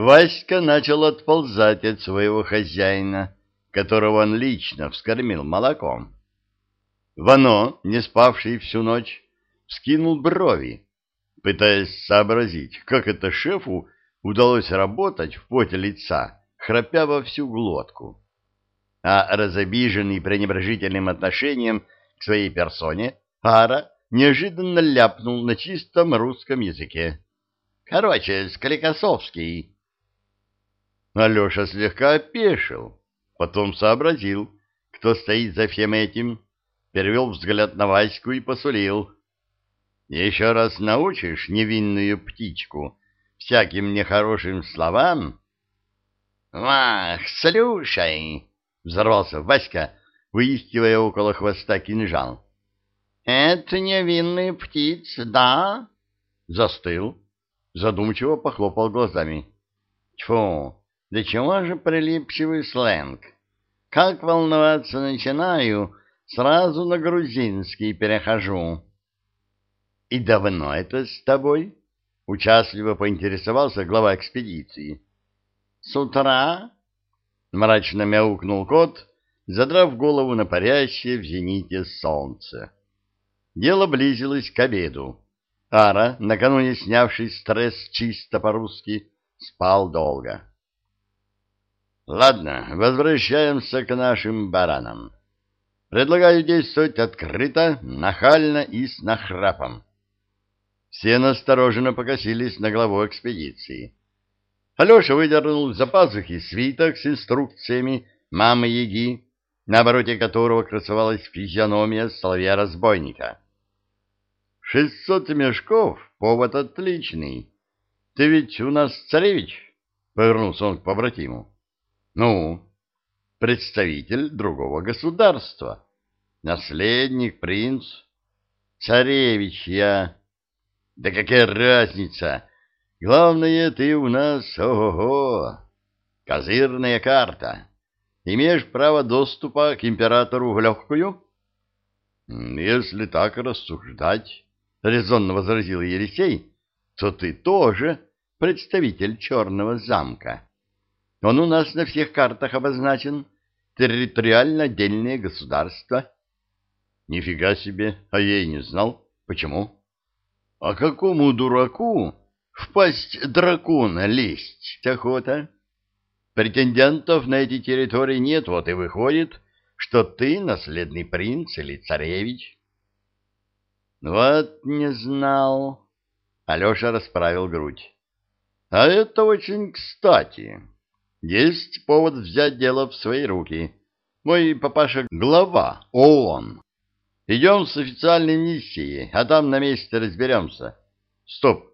Васька начал отползать от своего хозяина, которого он лично вскормил молоком. Вано, не спавший всю ночь, вскинул брови, пытаясь сообразить, как это шефу удалось работать в поте лица, храпя во всю глотку. А разобиженный пренебрежительным отношением к своей персоне, Ара неожиданно ляпнул на чистом русском языке. «Короче, Скликосовский». Алеша слегка опешил, потом сообразил, кто стоит за всем этим, перевел взгляд на Ваську и посулил. «Еще раз научишь невинную птичку всяким нехорошим словам?» «Вах, слушай!» — взорвался Васька, выискивая около хвоста кинжал. — Это невинная птица, да? Застыл, задумчиво похлопал глазами. — Тьфу, да чего же прилипчивый сленг? Как волноваться начинаю, сразу на грузинский перехожу. — И давно это с тобой? — участливо поинтересовался глава экспедиции. — С утра? — мрачно мяукнул кот, задрав голову на парящее в зените солнце. Дело близилось к обеду. Ара, накануне снявший стресс чисто по-русски, спал долго. Ладно, возвращаемся к нашим баранам. Предлагаю действовать открыто, нахально и с нахрапом. Все настороженно покосились на главу экспедиции. Алеша выдернул за пазухи свиток с инструкциями мамы-яги, на обороте которого красовалась физиономия соловья-разбойника. «Шестьсот мешков — повод отличный. Ты ведь у нас царевич?» — повернулся он к побратиму. «Ну, представитель другого государства, наследник, принц. Царевич я. Да какая разница? Главное, ты у нас, ого-го, козырная карта. Имеешь право доступа к императору в легкую? Если так рассуждать, — резонно возразил Елисей, — то ты тоже представитель черного замка. Он у нас на всех картах обозначен. Территориально отдельное государство. Нифига себе, а я и не знал. Почему? А какому дураку в пасть дракона лезть охота? Претендентов на эти территории нет, вот и выходит, что ты наследный принц или царевич. Вот не знал. Алеша расправил грудь. А это очень кстати. Есть повод взять дело в свои руки. Мой папаша — глава ООН. Идем с официальной миссией, а там на месте разберемся. Стоп.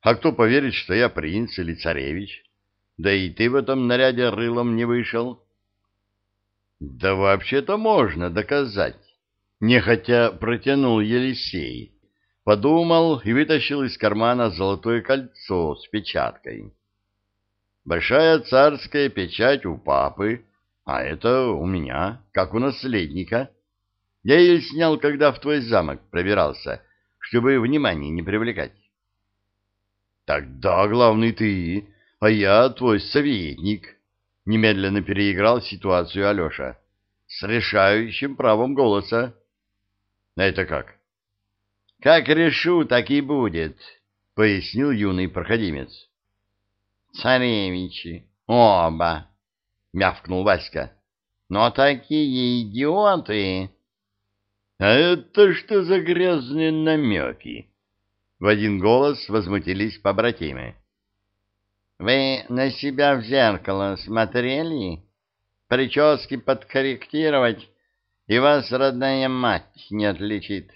А кто поверит, что я принц или царевич? Да и ты в этом наряде рылом не вышел. Да вообще-то можно доказать. Нехотя протянул Елисей. Подумал и вытащил из кармана золотое кольцо с печаткой. Большая царская печать у папы, а это у меня, как у наследника. Я ее снял, когда в твой замок пробирался, чтобы внимание не привлекать. Тогда главный ты, а я твой советник, — немедленно переиграл ситуацию Алеша, — с решающим правом голоса. — Это как? — Как решу, так и будет, — пояснил юный проходимец. — Царевичи, оба, — мявкнул Васька, — но такие идиоты... — А это что за грязные намеки? В один голос возмутились побратимы. Вы на себя в зеркало смотрели? Прически подкорректировать, и вас родная мать не отличит.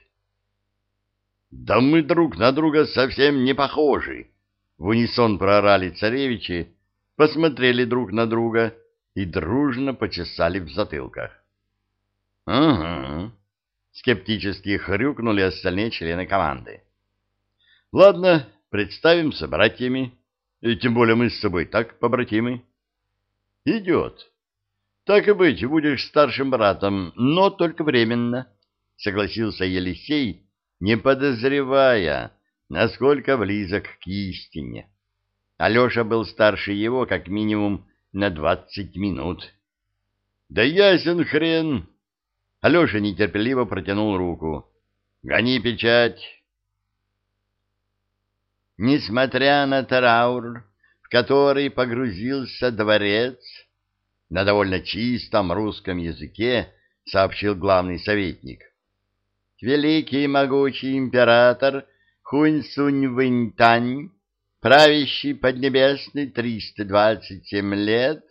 Да мы друг на друга совсем не похожи. В унисон прорали царевичи, посмотрели друг на друга и дружно почесали в затылках. — Угу. Скептически хрюкнули остальные члены команды. — Ладно, представимся братьями. И тем более мы с собой так побратимы. Идет. Так и быть, будешь старшим братом, но только временно, согласился Елисей, не подозревая, насколько близок к истине. Алеша был старше его как минимум на двадцать минут. «Да ясен хрен!» Алеша нетерпеливо протянул руку. «Гони печать!» Несмотря на траур, в который погрузился дворец, на довольно чистом русском языке сообщил главный советник. Великий могучий император Хунь-Сунь-Вэнь-Тань, правящий Поднебесный 327 лет,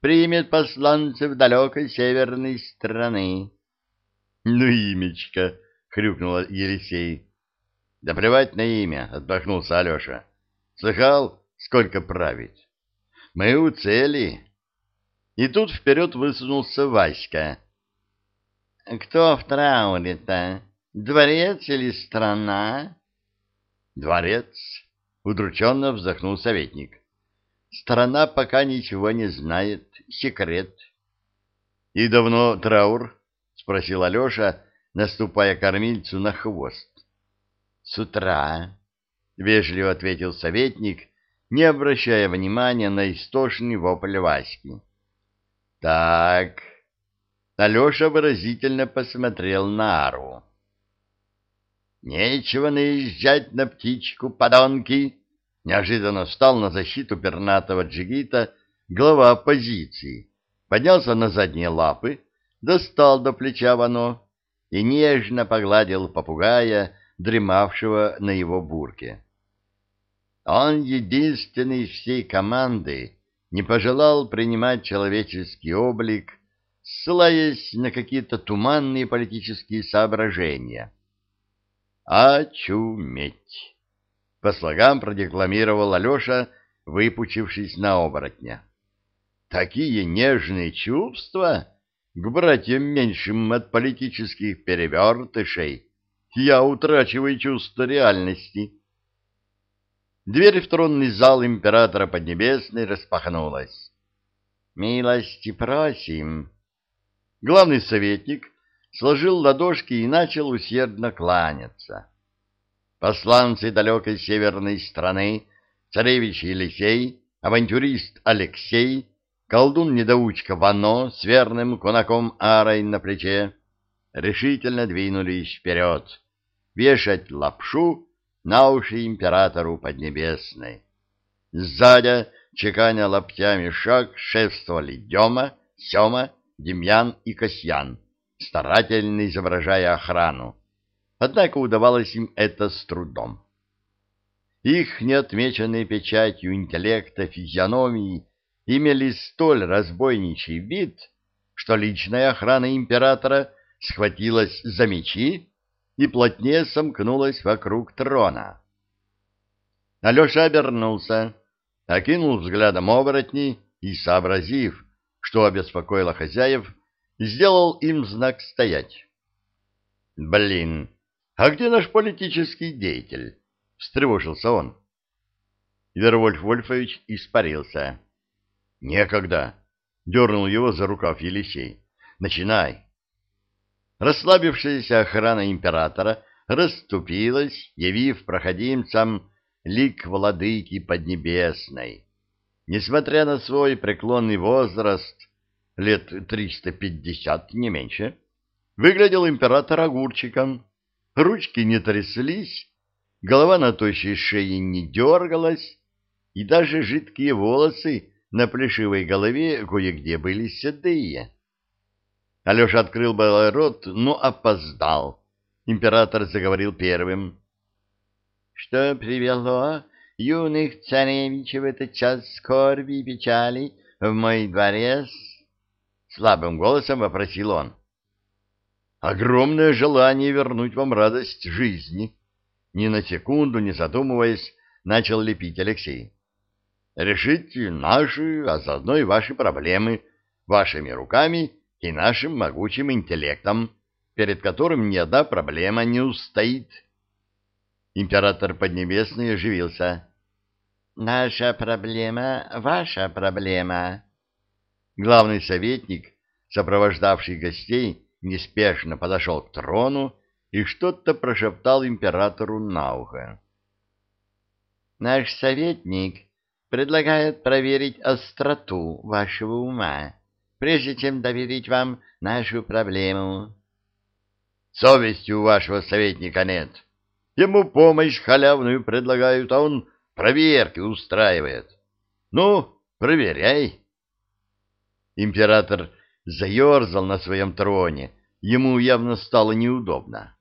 примет посланцев далекой северной страны. — Ну, имечко! — хрюкнул Елисей. — Да плевать на имя! — отдохнулся Алеша. — Слыхал, сколько править? Мы у цели. И тут вперед высунулся Васька. — Кто в трауре-то? Дворец или страна? — Дворец, — удрученно вздохнул советник. — Страна пока ничего не знает. Секрет. — И давно траур? — спросил Алеша, наступая кормильцу на хвост. — С утра, — вежливо ответил советник, не обращая внимания на истошный вопль Васьки. — Так... Алеша выразительно посмотрел на Ару. «Нечего наезжать на птичку, подонки!» Неожиданно встал на защиту пернатого джигита глава оппозиции, поднялся на задние лапы, достал до плеча Вано и нежно погладил попугая, дремавшего на его бурке. Он единственный из всей команды не пожелал принимать человеческий облик, ссылаясь на какие-то туманные политические соображения. «Очуметь!» — по слогам продекламировал Алеша, выпучившись на оборотня. «Такие нежные чувства к братьям меньшим от политических перевертышей! Я утрачиваю чувство реальности!» Дверь в тронный зал императора Поднебесной распахнулась. «Милости просим!» Главный советник сложил ладошки и начал усердно кланяться. Посланцы далекой северной страны, царевич Елисей, авантюрист Алексей, колдун-недоучка Вано с верным кунаком Арой на плече, решительно двинулись вперед, вешать лапшу на уши императору Поднебесной. Сзади, чеканя лаптями шаг, шефствовали Дема, Сема Демьян и Касьян, старательно изображая охрану. Однако удавалось им это с трудом. Их неотмеченные печатью интеллекта физиономии имели столь разбойничий вид, что личная охрана императора схватилась за мечи и плотнее сомкнулась вокруг трона. Алеша обернулся, окинул взглядом оборотни и, сообразив, что обеспокоило хозяев, сделал им знак стоять. «Блин, а где наш политический деятель?» — встревожился он. Вервольф Вольфович испарился. «Некогда!» — дернул его за рукав Елисей. «Начинай!» Расслабившаяся охрана императора расступилась, явив проходимцам лик владыки Поднебесной. Несмотря на свой преклонный возраст, лет триста пятьдесят, не меньше, выглядел император огурчиком. Ручки не тряслись, голова на тощей шее не дергалась, и даже жидкие волосы на плешивой голове кое-где были седые. Алеша открыл был рот, но опоздал. Император заговорил первым. — Что привело юных царевичей в этот час скорби и печали в мой дворец? Слабым голосом вопросил он. Огромное желание вернуть вам радость жизни. Ни на секунду не задумываясь, начал лепить Алексей. Решить наши, а заодно и ваши проблемы вашими руками и нашим могучим интеллектом, перед которым ни одна проблема не устоит. Император Поднебесный оживился. «Наша проблема — ваша проблема». Главный советник, сопровождавший гостей, неспешно подошел к трону и что-то прошептал императору на ухо. «Наш советник предлагает проверить остроту вашего ума, прежде чем доверить вам нашу проблему. Совести у вашего советника нет. Ему помощь халявную предлагают, а он проверки устраивает. Ну, проверяй. Император заерзал на своем троне. Ему явно стало неудобно.